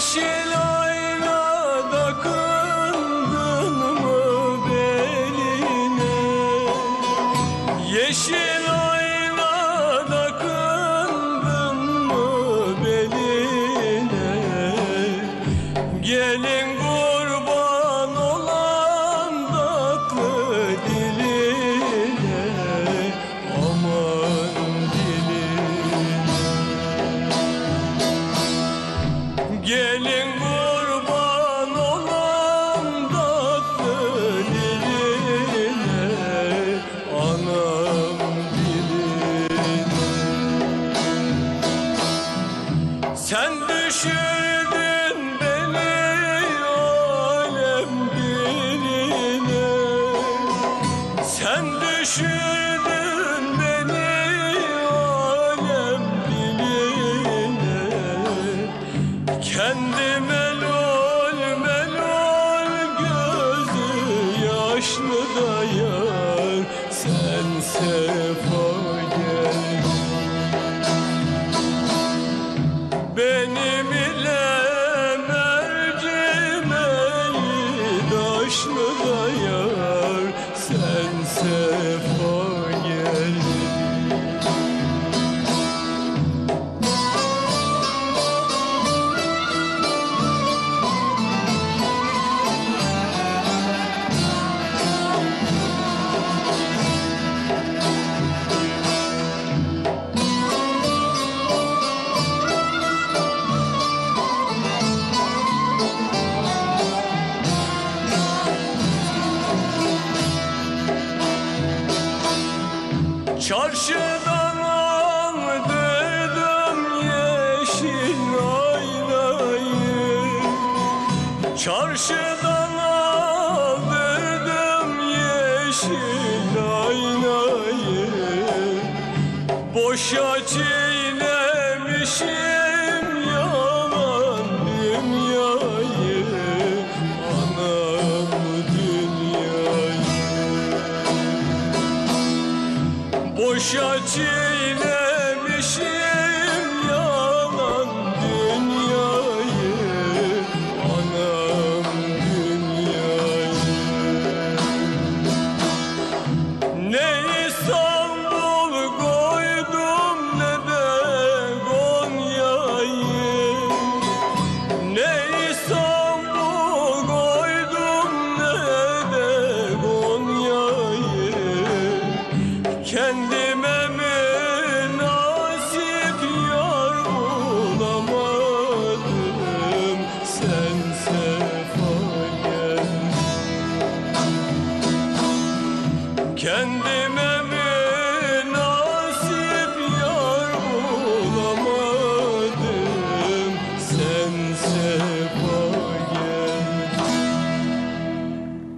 Yeşil aynada kındın mı beline? Yeşil Gelin kurban olan tatlı Anam diline Sen düşürdün beni alem diline Sen düşürdün yaşlı da yar Sen sefa gel Benim ile mercimeği taşlı da yar Sen sefa Çarşıdan aldırdım yeşil aynayı. Çarşıdan aldırdım yeşil aynayı. Boşa çiğnemişim Boşa Kendime münasip yar bulamadım? Sen sefa gel. Kendime